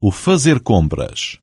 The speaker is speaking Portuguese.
o fazer compras.